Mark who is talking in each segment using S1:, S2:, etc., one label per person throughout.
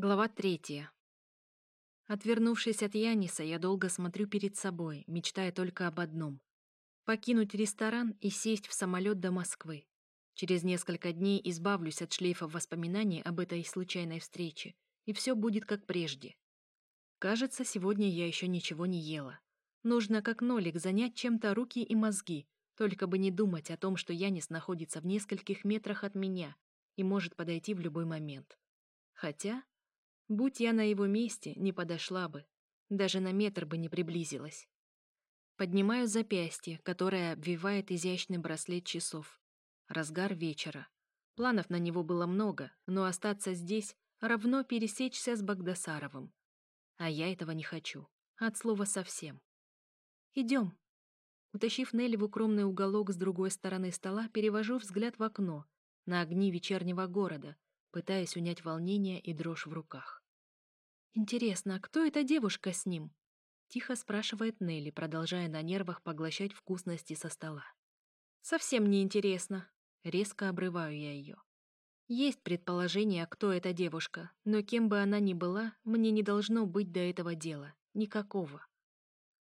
S1: Глава третья. Отвернувшись от Яниса, я долго смотрю перед собой, мечтая только об одном — покинуть ресторан и сесть в самолет до Москвы. Через несколько дней избавлюсь от шлейфа воспоминаний об этой случайной встрече, и все будет как прежде. Кажется, сегодня я еще ничего не ела. Нужно, как нолик, занять чем-то руки и мозги, только бы не думать о том, что Янис находится в нескольких метрах от меня и может подойти в любой момент. Хотя Будь я на его месте, не подошла бы. Даже на метр бы не приблизилась. Поднимаю запястье, которое обвивает изящный браслет часов. Разгар вечера. Планов на него было много, но остаться здесь равно пересечься с Багдасаровым. А я этого не хочу. От слова совсем. «Идем». Утащив Нелли в укромный уголок с другой стороны стола, перевожу взгляд в окно, на огни вечернего города, пытаясь унять волнение и дрожь в руках. «Интересно, кто эта девушка с ним?» Тихо спрашивает Нелли, продолжая на нервах поглощать вкусности со стола. «Совсем не интересно. Резко обрываю я ее. Есть предположение, кто эта девушка, но кем бы она ни была, мне не должно быть до этого дела. Никакого.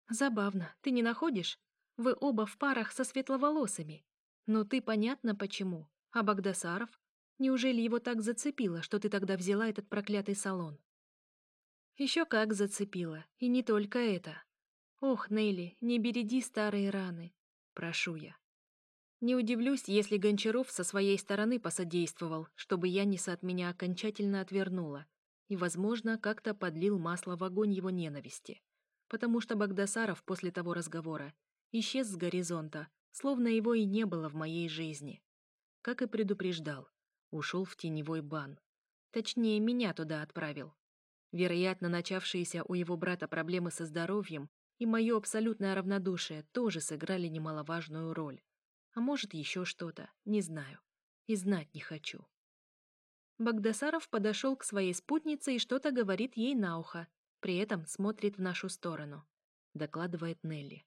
S1: Забавно, ты не находишь? Вы оба в парах со светловолосыми. Но ты понятно почему. А Багдасаров? Неужели его так зацепило, что ты тогда взяла этот проклятый салон? Еще как зацепила, и не только это. Ох, Нелли, не береди старые раны. Прошу я. Не удивлюсь, если Гончаров со своей стороны посодействовал, чтобы Яниса от меня окончательно отвернула и, возможно, как-то подлил масло в огонь его ненависти. Потому что Багдасаров после того разговора исчез с горизонта, словно его и не было в моей жизни. Как и предупреждал, ушел в теневой бан. Точнее, меня туда отправил, Вероятно, начавшиеся у его брата проблемы со здоровьем и мое абсолютное равнодушие тоже сыграли немаловажную роль. А может, еще что-то, не знаю. И знать не хочу. Багдасаров подошел к своей спутнице и что-то говорит ей на ухо, при этом смотрит в нашу сторону. Докладывает Нелли.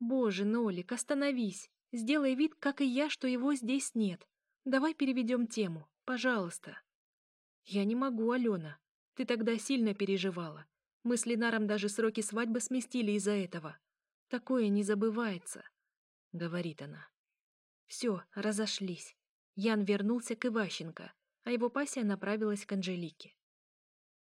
S1: «Боже, Нолик, остановись! Сделай вид, как и я, что его здесь нет. Давай переведем тему, пожалуйста». «Я не могу, Алена. Ты тогда сильно переживала. Мы с Ленаром даже сроки свадьбы сместили из-за этого. Такое не забывается», — говорит она. Все, разошлись. Ян вернулся к Иващенко, а его пассия направилась к Анжелике,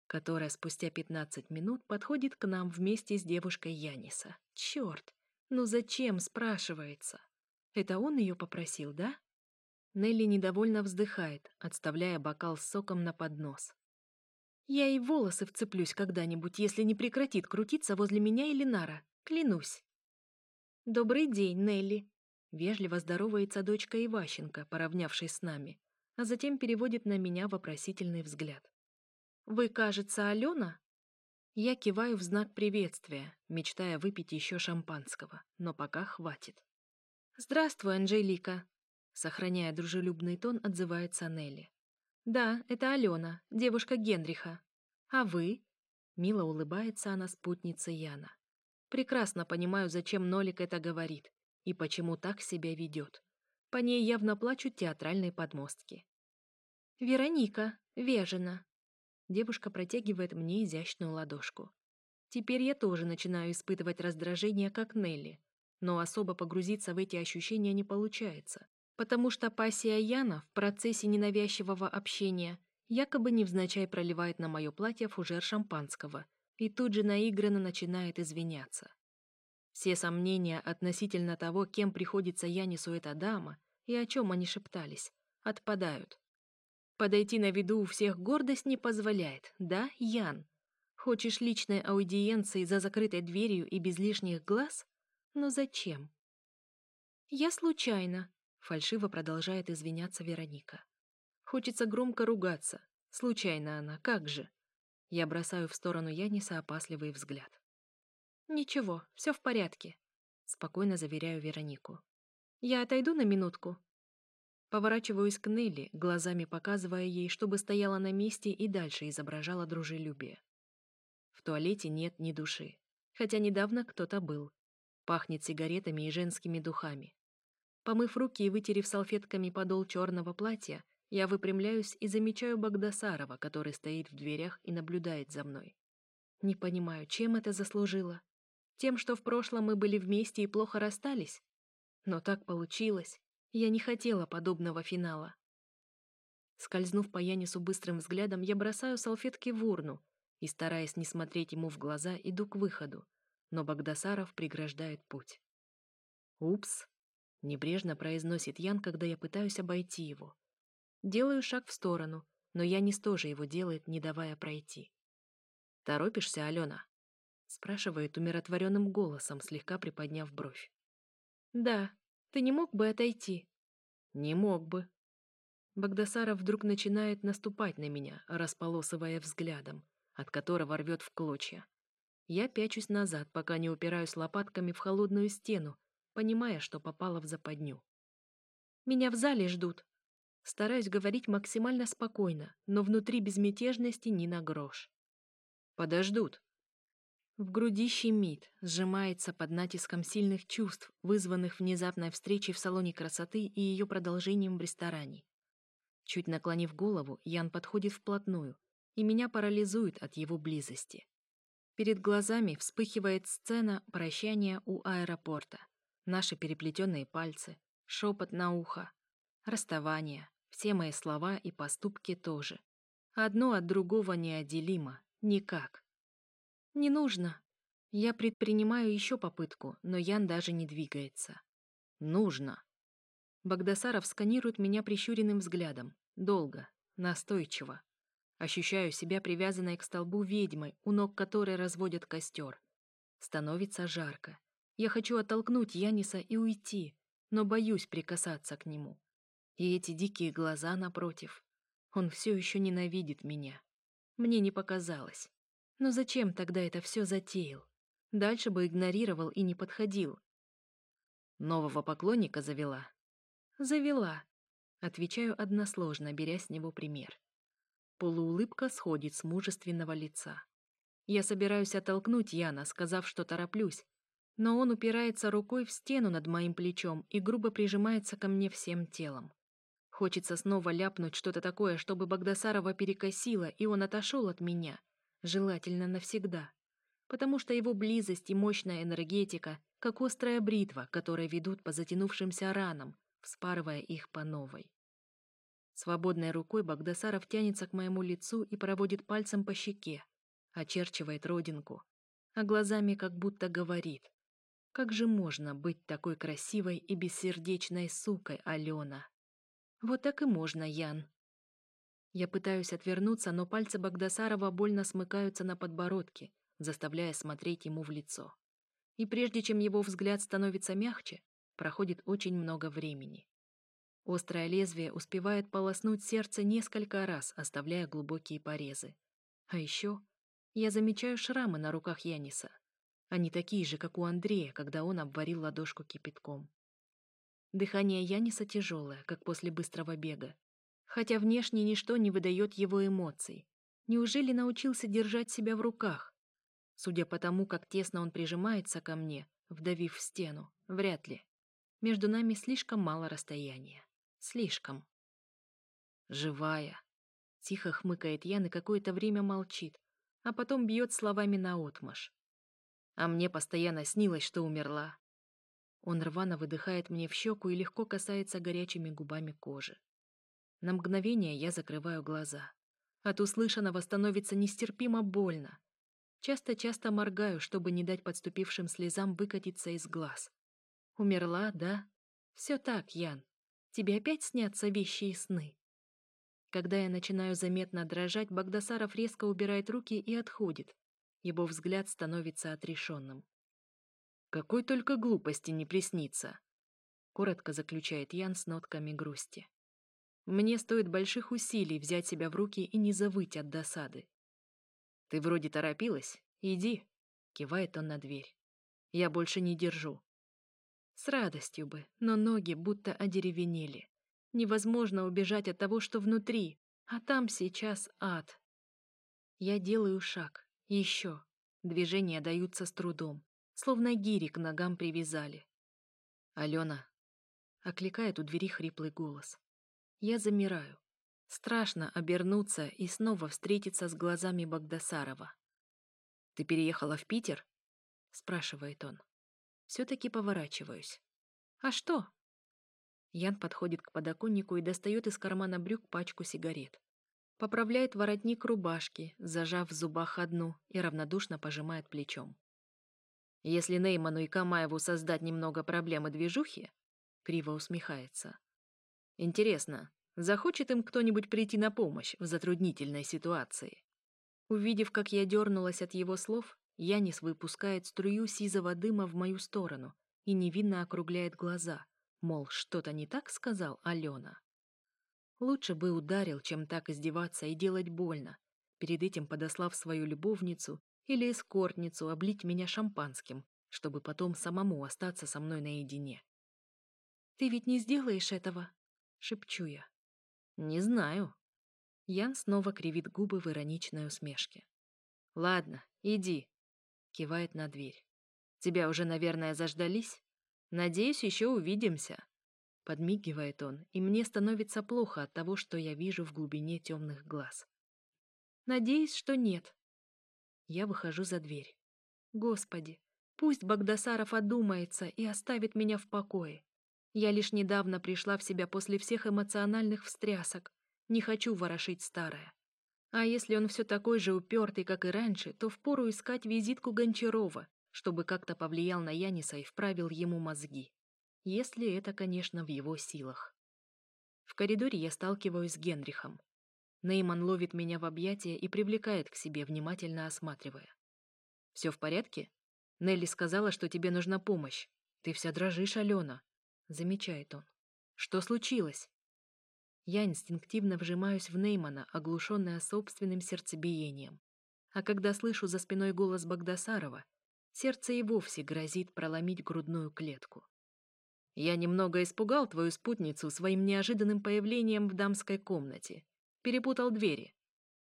S1: которая спустя 15 минут подходит к нам вместе с девушкой Яниса. Черт, ну зачем, спрашивается. Это он ее попросил, да? Нелли недовольно вздыхает, отставляя бокал с соком на поднос. Я и волосы вцеплюсь когда-нибудь, если не прекратит крутиться возле меня или Нара. Клянусь. «Добрый день, Нелли!» Вежливо здоровается дочка Иващенко, поравнявшись с нами, а затем переводит на меня вопросительный взгляд. «Вы, кажется, Алена?» Я киваю в знак приветствия, мечтая выпить еще шампанского, но пока хватит. «Здравствуй, Анжелика!» Сохраняя дружелюбный тон, отзывается Нелли. Да, это Алена, девушка Генриха. А вы? Мило улыбается она спутнице Яна. Прекрасно понимаю, зачем Нолик это говорит и почему так себя ведет. По ней явно плачут театральные подмостки. «Вероника, Вежина!» Девушка протягивает мне изящную ладошку. Теперь я тоже начинаю испытывать раздражение, как Нелли, но особо погрузиться в эти ощущения не получается, потому что пассия Яна в процессе ненавязчивого общения якобы невзначай проливает на мое платье фужер шампанского и тут же наигранно начинает извиняться. Все сомнения относительно того, кем приходится Янису эта дама и о чем они шептались, отпадают. Подойти на виду у всех гордость не позволяет, да, Ян? Хочешь личной аудиенции за закрытой дверью и без лишних глаз? Но зачем? «Я случайно», Фальшиво продолжает извиняться Вероника. Хочется громко ругаться. Случайно она, как же? Я бросаю в сторону Яниса опасливый взгляд. «Ничего, все в порядке», — спокойно заверяю Веронику. «Я отойду на минутку». Поворачиваюсь к Нелли, глазами показывая ей, чтобы стояла на месте и дальше изображала дружелюбие. В туалете нет ни души, хотя недавно кто-то был. Пахнет сигаретами и женскими духами. Помыв руки и вытерев салфетками подол черного платья, я выпрямляюсь и замечаю Багдасарова, который стоит в дверях и наблюдает за мной. Не понимаю, чем это заслужило? Тем, что в прошлом мы были вместе и плохо расстались? Но так получилось. Я не хотела подобного финала. Скользнув по Янису быстрым взглядом, я бросаю салфетки в урну и, стараясь не смотреть ему в глаза, иду к выходу. Но Багдасаров преграждает путь. «Упс!» Небрежно произносит Ян, когда я пытаюсь обойти его. Делаю шаг в сторону, но Янис тоже его делает, не давая пройти. «Торопишься, Алена?» — спрашивает умиротворенным голосом, слегка приподняв бровь. «Да, ты не мог бы отойти?» «Не мог бы». Багдасаров вдруг начинает наступать на меня, располосывая взглядом, от которого рвет в клочья. Я пячусь назад, пока не упираюсь лопатками в холодную стену, понимая, что попала в западню. «Меня в зале ждут». Стараюсь говорить максимально спокойно, но внутри безмятежности ни на грош. «Подождут». В груди щемит, сжимается под натиском сильных чувств, вызванных внезапной встречей в салоне красоты и ее продолжением в ресторане. Чуть наклонив голову, Ян подходит вплотную, и меня парализует от его близости. Перед глазами вспыхивает сцена прощания у аэропорта наши переплетенные пальцы, шепот на ухо, расставание, все мои слова и поступки тоже. Одно от другого неотделимо, никак. Не нужно. Я предпринимаю еще попытку, но Ян даже не двигается. Нужно. Богдасаров сканирует меня прищуренным взглядом. Долго, настойчиво. Ощущаю себя привязанной к столбу ведьмой, у ног которой разводят костер. Становится жарко. Я хочу оттолкнуть Яниса и уйти, но боюсь прикасаться к нему. И эти дикие глаза напротив. Он все еще ненавидит меня. Мне не показалось. Но зачем тогда это все затеял? Дальше бы игнорировал и не подходил. Нового поклонника завела? Завела. Отвечаю односложно, беря с него пример. Полуулыбка сходит с мужественного лица. Я собираюсь оттолкнуть Яна, сказав, что тороплюсь, но он упирается рукой в стену над моим плечом и грубо прижимается ко мне всем телом. Хочется снова ляпнуть что-то такое, чтобы Богдасарова перекосило, и он отошел от меня, желательно навсегда, потому что его близость и мощная энергетика, как острая бритва, которая ведут по затянувшимся ранам, вспарывая их по новой. Свободной рукой Богдасаров тянется к моему лицу и проводит пальцем по щеке, очерчивает родинку, а глазами как будто говорит как же можно быть такой красивой и бессердечной сукой, Алена? Вот так и можно, Ян. Я пытаюсь отвернуться, но пальцы Богдасарова больно смыкаются на подбородке, заставляя смотреть ему в лицо. И прежде чем его взгляд становится мягче, проходит очень много времени. Острое лезвие успевает полоснуть сердце несколько раз, оставляя глубокие порезы. А еще я замечаю шрамы на руках Яниса. Они такие же, как у Андрея, когда он обварил ладошку кипятком. Дыхание Яниса тяжелое, как после быстрого бега. Хотя внешне ничто не выдает его эмоций. Неужели научился держать себя в руках? Судя по тому, как тесно он прижимается ко мне, вдавив в стену, вряд ли. Между нами слишком мало расстояния. Слишком. «Живая!» Тихо хмыкает Ян и какое-то время молчит, а потом бьет словами наотмашь. А мне постоянно снилось, что умерла. Он рвано выдыхает мне в щеку и легко касается горячими губами кожи. На мгновение я закрываю глаза. От услышанного становится нестерпимо больно. Часто-часто моргаю, чтобы не дать подступившим слезам выкатиться из глаз. Умерла, да? Все так, Ян. Тебе опять снятся вещи и сны. Когда я начинаю заметно дрожать, Багдасаров резко убирает руки и отходит, его взгляд становится отрешенным. «Какой только глупости не приснится!» — коротко заключает Ян с нотками грусти. «Мне стоит больших усилий взять себя в руки и не завыть от досады». «Ты вроде торопилась? Иди!» — кивает он на дверь. «Я больше не держу». С радостью бы, но ноги будто одеревенели. Невозможно убежать от того, что внутри, а там сейчас ад. Я делаю шаг, еще. Движения даются с трудом, словно гири к ногам привязали. «Алена!» — окликает у двери хриплый голос. Я замираю. Страшно обернуться и снова встретиться с глазами Богдасарова. «Ты переехала в Питер?» — спрашивает он. Все-таки поворачиваюсь. «А что?» Ян подходит к подоконнику и достает из кармана брюк пачку сигарет поправляет воротник рубашки, зажав в зубах одну и равнодушно пожимает плечом. Если Нейману и Камаеву создать немного проблемы движухи, криво усмехается. Интересно, захочет им кто-нибудь прийти на помощь в затруднительной ситуации? Увидев, как я дернулась от его слов, Янис выпускает струю сизого дыма в мою сторону и невинно округляет глаза, мол, что-то не так сказал Алена. Лучше бы ударил, чем так издеваться и делать больно, перед этим подослав свою любовницу или эскортницу облить меня шампанским, чтобы потом самому остаться со мной наедине. «Ты ведь не сделаешь этого?» — шепчу я. «Не знаю». Ян снова кривит губы в ироничной усмешке. «Ладно, иди», — кивает на дверь. «Тебя уже, наверное, заждались? Надеюсь, еще увидимся». Подмигивает он, и мне становится плохо от того, что я вижу в глубине темных глаз. Надеюсь, что нет. Я выхожу за дверь. Господи, пусть Богдасаров одумается и оставит меня в покое. Я лишь недавно пришла в себя после всех эмоциональных встрясок. Не хочу ворошить старое. А если он все такой же упертый, как и раньше, то впору искать визитку Гончарова, чтобы как-то повлиял на Яниса и вправил ему мозги если это, конечно, в его силах. В коридоре я сталкиваюсь с Генрихом. Нейман ловит меня в объятия и привлекает к себе, внимательно осматривая. «Все в порядке?» «Нелли сказала, что тебе нужна помощь. Ты вся дрожишь, Алена», — замечает он. «Что случилось?» Я инстинктивно вжимаюсь в Неймана, оглушенная собственным сердцебиением. А когда слышу за спиной голос Багдасарова, сердце и вовсе грозит проломить грудную клетку. Я немного испугал твою спутницу своим неожиданным появлением в дамской комнате. Перепутал двери.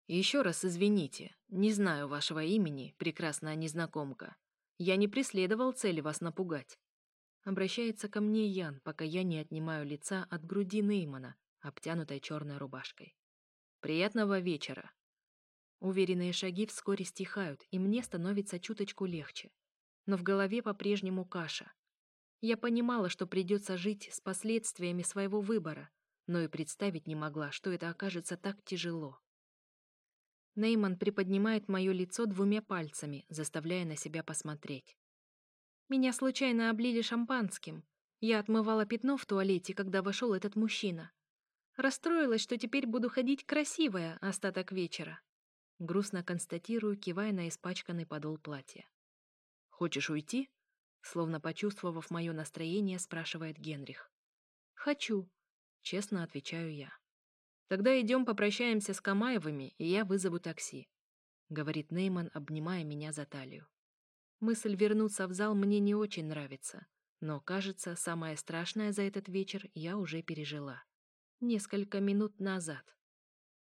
S1: Еще раз извините, не знаю вашего имени, прекрасная незнакомка. Я не преследовал цели вас напугать. Обращается ко мне Ян, пока я не отнимаю лица от груди Неймана, обтянутой черной рубашкой. Приятного вечера. Уверенные шаги вскоре стихают, и мне становится чуточку легче. Но в голове по-прежнему каша — я понимала, что придется жить с последствиями своего выбора, но и представить не могла, что это окажется так тяжело. Нейман приподнимает мое лицо двумя пальцами, заставляя на себя посмотреть. Меня случайно облили шампанским. Я отмывала пятно в туалете, когда вошел этот мужчина. Расстроилась, что теперь буду ходить красивая остаток вечера. Грустно констатирую, кивая на испачканный подол платья. «Хочешь уйти?» Словно почувствовав мое настроение, спрашивает Генрих. «Хочу», — честно отвечаю я. «Тогда идем попрощаемся с Камаевыми, и я вызову такси», — говорит Нейман, обнимая меня за талию. Мысль вернуться в зал мне не очень нравится, но, кажется, самое страшное за этот вечер я уже пережила. Несколько минут назад.